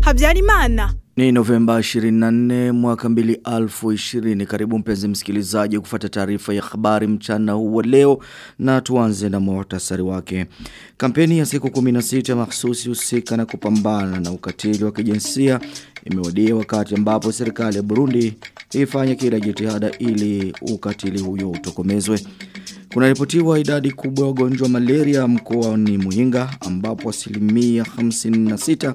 Habyarimana. Ni Novemba 24 mwaka 2020. Karibu mpenzi msikilizaji kufuata taarifa ya habari mchana huu wa leo na tuanze na muhtasari wake. Kampeni ya siku 16 mahsusi husika na kupambana na ukatili wa kijinsia imewadia wakati ambapo serikali ya Burundi ifanye kila jitihada ili ukatili huyo utokomezwe. Kunaripotiwa idadi kubwa ya wagonjwa malaria mkoani Muhinga ambapo asilimia 56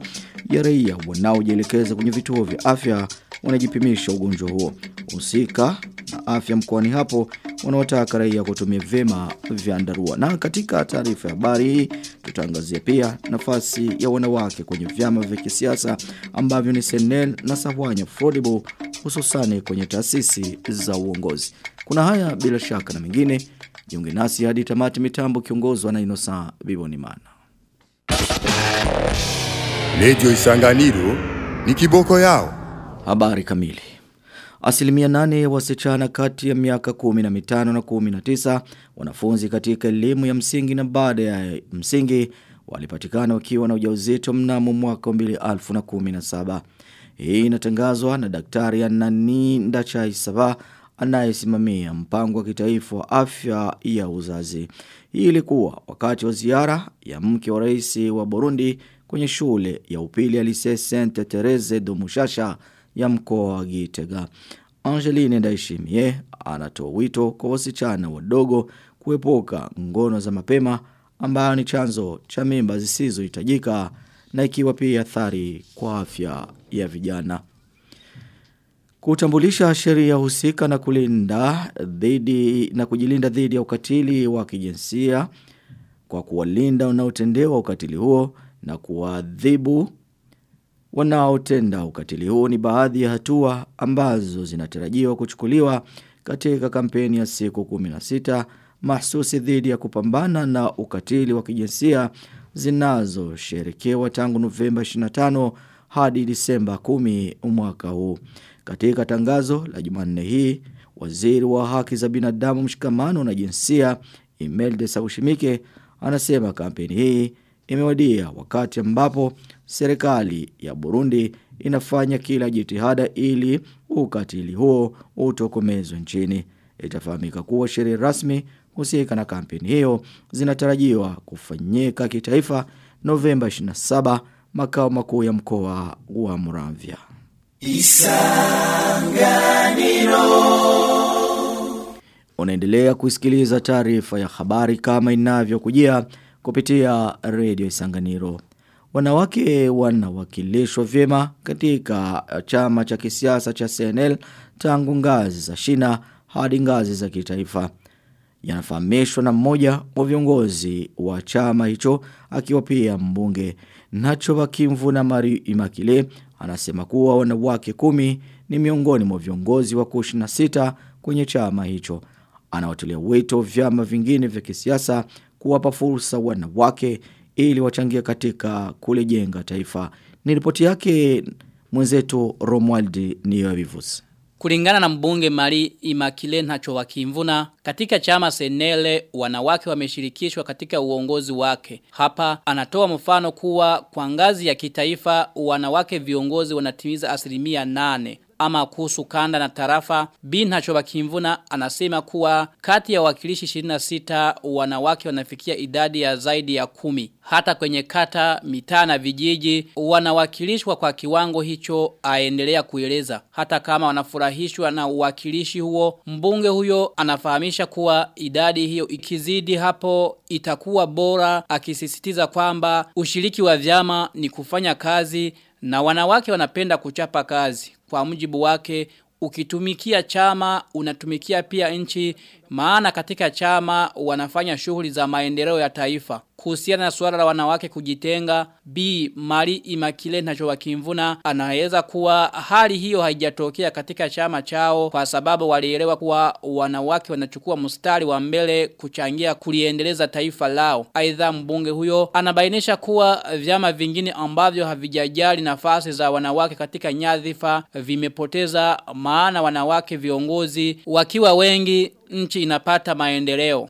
ya raia wanaojielekeza kwenye vituo vya afya wanajipimisha ugonjwa huo. Husika na afya mkoani hapo wanaotaka raia kutumia vema vyandarua. Na katika taarifa ya habari hii tutaangazia pia nafasi ya wanawake kwenye vyama vya kisiasa ambavyo ni Senel na Sawanya Affordable hususani kwenye taasisi za uongozi. Kuna haya bila shaka na mengine Jiunge nasi hadi tamati mitambo kiongozwa na Inosa Bibonimana. Radio Isanganiro ni kiboko yao. Habari kamili. Asilimia nane ya wasichana kati ya miaka kumi na mitano na kumi na tisa wanafunzi katika elimu ya msingi na baada ya msingi walipatikana wakiwa na ujauzito mnamo mwaka mbili alfu na kumi na saba. Hii inatangazwa na daktari Anani Ndachai Saba anayesimamia mpango wa kitaifa wa afya ya uzazi. Hii ilikuwa wakati wa ziara ya mke wa rais wa Burundi kwenye shule ya upili ya Lycée Sainte Therese de Mushasha ya mkoa wa Gitega. Angeline Ndaishimie anatoa wito kwa wasichana wadogo kuepuka ngono za mapema ambayo ni chanzo cha mimba zisizohitajika na ikiwa pia athari kwa afya ya vijana. Kutambulisha sheria husika na kulinda dhidi na kujilinda dhidi ya ukatili wa kijinsia kwa kuwalinda wanaotendewa ukatili huo na kuwaadhibu wanaotenda ukatili huo ni baadhi ya hatua ambazo zinatarajiwa kuchukuliwa katika kampeni ya siku 16 mahsusi dhidi ya kupambana na ukatili wa kijinsia zinazosherekewa tangu Novemba 25 hadi Disemba 10 mwaka huu. Katika tangazo la Jumanne hii, waziri wa haki za binadamu mshikamano na jinsia Imelda Saushimike anasema kampeni hii imewadia wakati ambapo serikali ya Burundi inafanya kila jitihada ili ukatili huo utokomezwe nchini. Itafahamika kuwa sheria rasmi husika na kampeni hiyo zinatarajiwa kufanyika kitaifa Novemba 27 makao makuu ya mkoa wa Muramvya. Isanganiro Unaendelea kusikiliza taarifa ya habari kama inavyokujia kupitia redio Isanganiro. Wanawake wanawakilishwa vyema katika chama cha kisiasa cha CNL tangu ngazi za shina hadi ngazi za kitaifa. Yanafahamishwa na mmoja wa viongozi wa chama hicho akiwa pia mbunge. Nacho Bakimvu na Mari Imakile anasema kuwa wanawake kumi ni miongoni mwa viongozi wa 26 kwenye chama hicho. Anawatilia wito vyama vingine vya kisiasa kuwapa fursa wanawake ili wachangia katika kulijenga taifa. Ni ripoti yake mwenzetu Romualdi Niyovivusi. Kulingana na mbunge Mari Imakile Nacho Wakimvuna, katika chama Senele wanawake wameshirikishwa katika uongozi wake. Hapa anatoa mfano kuwa kwa ngazi ya kitaifa wanawake viongozi wanatimiza asilimia nane ama kuhusu kanda na tarafa bin kimvuna anasema kuwa kati ya wakilishi 26 wanawake wanafikia idadi ya zaidi ya kumi. Hata kwenye kata, mitaa na vijiji wanawakilishwa kwa kiwango hicho aendelea kueleza. Hata kama wanafurahishwa na uwakilishi huo, mbunge huyo anafahamisha kuwa idadi hiyo ikizidi hapo itakuwa bora akisisitiza kwamba ushiriki wa vyama ni kufanya kazi na wanawake wanapenda kuchapa kazi. Kwa mjibu wake, ukitumikia chama, unatumikia pia nchi, maana katika chama wanafanya shughuli za maendeleo ya taifa. Kuhusiana na suala la wanawake kujitenga, B. Mari Imakile na anaweza Kimvuna anaeleza kuwa hali hiyo haijatokea katika chama chao kwa sababu walielewa kuwa wanawake wanachukua mstari wa mbele kuchangia kuliendeleza taifa lao. Aidha mbunge huyo anabainisha kuwa vyama vingine ambavyo havijajali nafasi za wanawake katika nyadhifa vimepoteza maana wanawake viongozi wakiwa wengi nchi inapata maendeleo.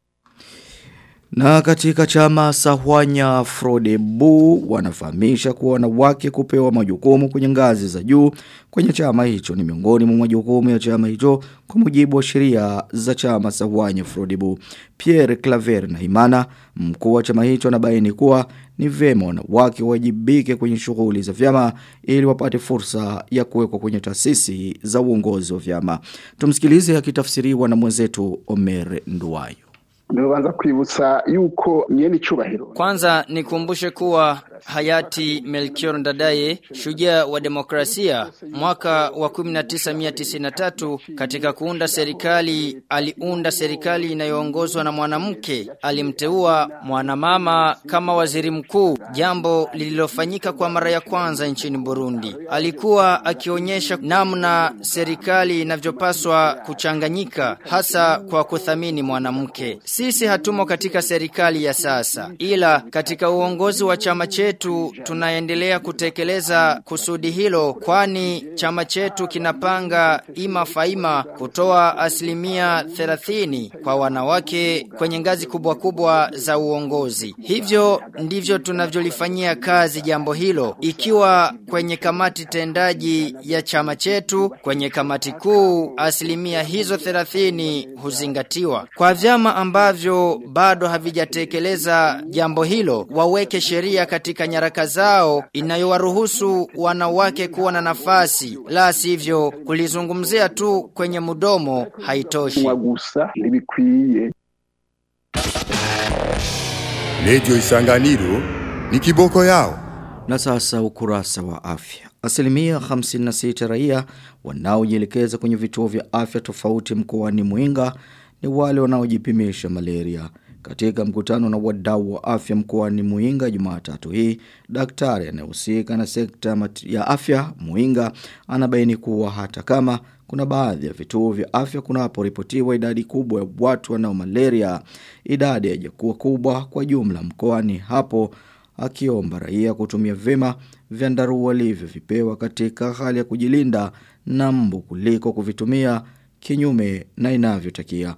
Na katika chama Sahwanya Frodebu wanafahamisha kuwa wanawake kupewa majukumu kwenye ngazi za juu kwenye chama hicho ni miongoni mwa majukumu ya chama hicho kwa mujibu wa sheria za chama Sahwanya Frodebu. Pierre Claver na Imana mkuu wa chama hicho anabaini kuwa ni vema wanawake wajibike kwenye shughuli za vyama ili wapate fursa ya kuwekwa kwenye taasisi za uongozi wa vyama. Tumsikilize akitafsiriwa na mwenzetu Omer Nduwayo. Ndobanza kwibutsa yuko nyene icubahiro. Kwanza nikumbushe kuwa hayati Melchior Ndadaye, shujaa wa demokrasia, mwaka wa 1993 katika kuunda serikali aliunda serikali inayoongozwa na mwanamke, alimteua mwanamama kama waziri mkuu, jambo lililofanyika kwa mara ya kwanza nchini Burundi. Alikuwa akionyesha namna serikali inavyopaswa kuchanganyika hasa kwa kuthamini mwanamke. Sisi hatumo katika serikali ya sasa, ila katika uongozi wa chama chetu tunaendelea kutekeleza kusudi hilo, kwani chama chetu kinapanga ima faima kutoa asilimia 30 kwa wanawake kwenye ngazi kubwa kubwa za uongozi. Hivyo ndivyo tunavyolifanyia kazi jambo hilo, ikiwa kwenye kamati tendaji ya chama chetu, kwenye kamati kuu asilimia hizo 30 huzingatiwa. Kwa vyama ambavyo bado havijatekeleza jambo hilo, waweke sheria katika nyaraka zao inayowaruhusu wanawake kuwa na nafasi, la sivyo kulizungumzia tu kwenye mudomo haitoshi. Lejo Isanganiro ni kiboko yao. Na sasa ukurasa wa afya. Asilimia 56 raia wanaojielekeza kwenye vituo vya afya tofauti mkoani mwinga ni wale wanaojipimisha malaria. Katika mkutano na wadau wa afya mkoani Muinga Jumatatu hii, daktari anayehusika na sekta ya afya Muinga anabaini kuwa hata kama kuna baadhi ya vituo vya afya kunaporipotiwa idadi kubwa ya watu wanao malaria, idadi haijakuwa kubwa kwa jumla mkoani hapo akiomba raia kutumia vema vyandarua walivyovipewa katika hali ya kujilinda na mbu kuliko kuvitumia kinyume na inavyotakia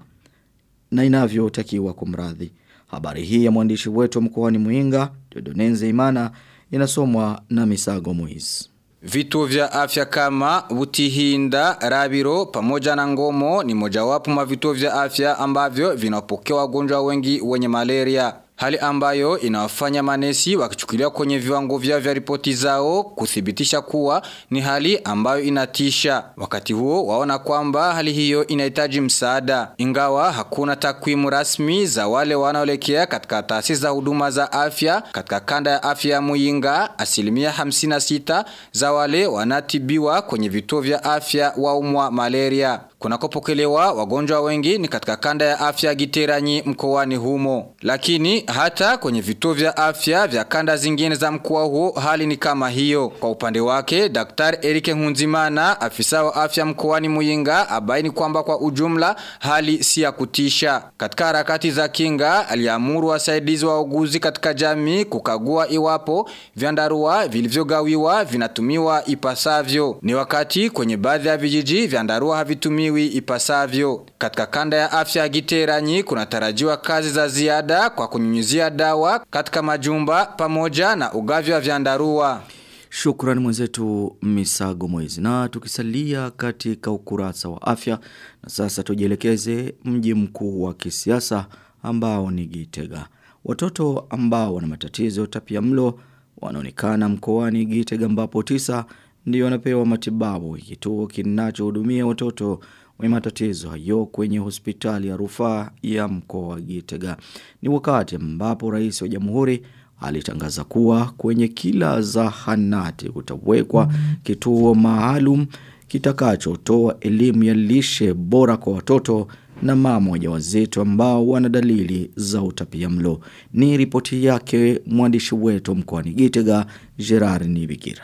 na inavyotakiwa kumradhi. Habari hii ya mwandishi wetu mkoani Muinga, Dodonenze Imana, inasomwa na Misago Muiz. Vituo vya afya kama Butihinda, Rabiro pamoja na Ngomo ni mojawapo mwa vituo vya afya ambavyo vinapokea wagonjwa wengi wenye malaria. Hali ambayo inawafanya manesi wakichukulia kwenye viwango vyao vya ripoti zao kuthibitisha kuwa ni hali ambayo inatisha. Wakati huo waona kwamba hali hiyo inahitaji msaada. Ingawa hakuna takwimu rasmi za wale wanaolekea katika taasisi za huduma za afya katika kanda ya afya ya Muyinga, asilimia 56 za wale wanatibiwa kwenye vituo vya afya waumwa malaria. Kunakopokelewa wagonjwa wengi ni katika kanda ya afya Giteranyi mkoani humo. Lakini hata kwenye vituo vya afya vya kanda zingine za mkua huo hali ni kama hiyo. Kwa upande wake, dr Erike Hunzimana afisa wa afya mkoani Muyinga, abaini kwamba kwa ujumla hali si ya kutisha. Katika harakati za kinga, aliamuru wasaidizi wa uguzi katika jamii kukagua iwapo vyandarua vilivyogawiwa vinatumiwa ipasavyo. Ni wakati kwenye baadhi ya vijiji vyandarua havitumiwi ipasavyo. Katika kanda ya afya ya Giteranyi kunatarajiwa kazi za ziada kwa kunyunyizia dawa katika majumba pamoja na ugavi wa vyandarua. Shukrani mwenzetu Misago Mwezi. Na tukisalia katika ukurasa wa afya na sasa tujielekeze mji mkuu wa kisiasa ambao ni Gitega. Watoto ambao wana matatizo tapia mlo wanaonekana mkoani Gitega ambapo tisa ndio wanapewa matibabu kituo kinachohudumia watoto wenye matatizo hayo kwenye hospitali ya rufaa ya mkoa wa Gitega. Ni wakati ambapo rais wa jamhuri alitangaza kuwa kwenye kila zahanati kutawekwa kituo maalum kitakachotoa elimu ya lishe bora kwa watoto na mama wajawazito ambao wana dalili za utapia mlo Ni ripoti yake mwandishi wetu mkoani Gitega Gerard Nibigira.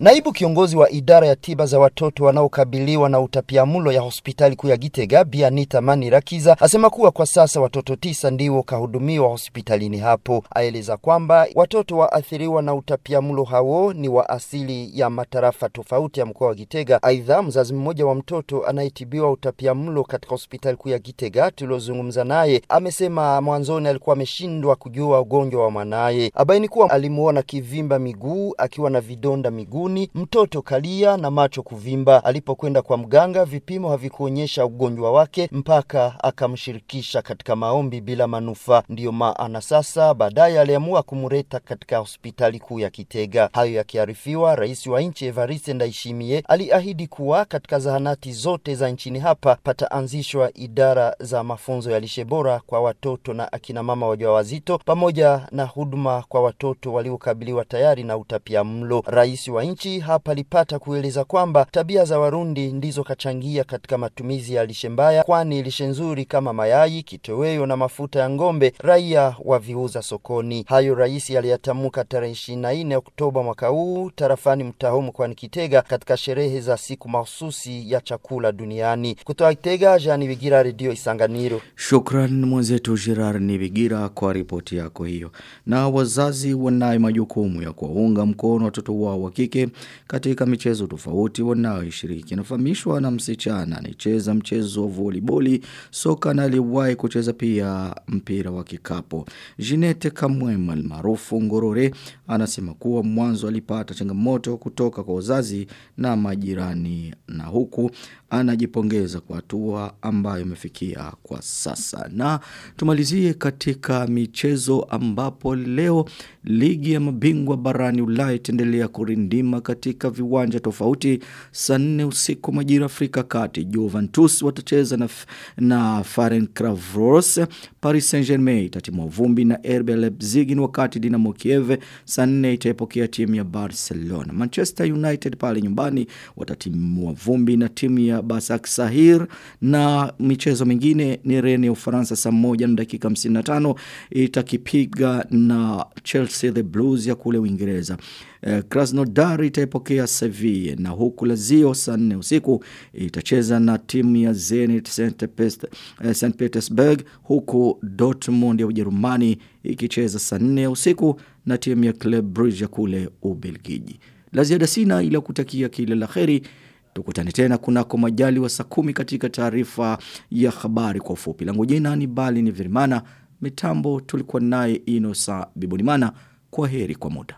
Naibu kiongozi wa idara ya tiba za watoto wanaokabiliwa na utapiamlo ya hospitali kuu ya Gitega Bi Anita Manirakiza asema kuwa kwa sasa watoto tisa ndio kahudumiwa hospitalini hapo. Aeleza kwamba watoto waathiriwa na utapiamlo hao ni wa asili ya matarafa tofauti ya mkoa wa Gitega. Aidha, mzazi mmoja wa mtoto anayetibiwa utapiamlo katika hospitali kuu ya Gitega tuliozungumza naye amesema mwanzoni alikuwa ameshindwa kujua ugonjwa wa mwanaye. Abaini kuwa alimuona kivimba miguu akiwa na vidonda miguu miguuni, mtoto kalia na macho kuvimba. Alipokwenda kwa mganga, vipimo havikuonyesha ugonjwa wake mpaka akamshirikisha katika maombi bila manufaa. Ndiyo maana sasa baadaye aliamua kumleta katika hospitali kuu ya Kitega. Hayo yakiarifiwa, rais wa nchi Evariste Ndayishimiye aliahidi kuwa katika zahanati zote za nchini hapa pataanzishwa idara za mafunzo ya lishe bora kwa watoto na akina mama wajawazito pamoja na huduma kwa watoto waliokabiliwa tayari na utapia mlo. Rais wa nchi hapa lipata kueleza kwamba tabia za Warundi ndizo kachangia katika matumizi ya lishe mbaya, kwani lishe nzuri kama mayai, kitoweo na mafuta ya ng'ombe raia waviuza sokoni. Hayo rais aliyatamka tarehe 24 Oktoba mwaka huu tarafani Mtahomu mkoani Kitega katika sherehe za siku mahususi ya chakula duniani. Kutoka Kitega, Jean Bigira, Radio Isanganiro. Shukran mwenzetu Gerard Nibigira kwa ripoti yako hiyo. Na wazazi wanaye majukumu ya kuwaunga mkono watoto wao wa kike katika michezo tofauti wanaoishiriki. Inafahamishwa na msichana anayecheza mchezo wa voliboli, soka na aliwahi kucheza pia mpira wa kikapo. Jinete Kamwema almaarufu Ngorore anasema kuwa mwanzo alipata changamoto kutoka kwa wazazi na majirani na huku anajipongeza kwa hatua ambayo imefikia kwa sasa. Na tumalizie katika michezo ambapo leo ligi ya mabingwa barani Ulaya itaendelea kurindima katika viwanja tofauti saa nne usiku majira Afrika Kati. Juventus watacheza na, na Ferencvaros. Paris Saint-Germain itatimua vumbi na RB Leipzig wakati Dinamo Kiev saa nne itaipokea timu ya Barcelona. Manchester United pale nyumbani watatimua vumbi na timu ya Basak Sahir na michezo mingine ni Rennes ya Ufaransa saa moja na dakika 55 itakipiga na Chelsea the Blues ya kule Uingereza. Eh, Krasnodar itaipokea Sevilla na huku Lazio saa 4 usiku itacheza na timu ya Zenit St. Eh. Petersburg huku Dortmund ya Ujerumani ikicheza saa 4 usiku na timu ya Club Brugge ya kule Ubelgiji. La ziada sina ila kutakia kila la kheri Tukutane tena kunako majali wa saa kumi katika taarifa ya habari kwa ufupi. Langu jina ni Bali ni Virimana. Mitambo tulikuwa naye Inosa Bibonimana. Kwa heri kwa muda.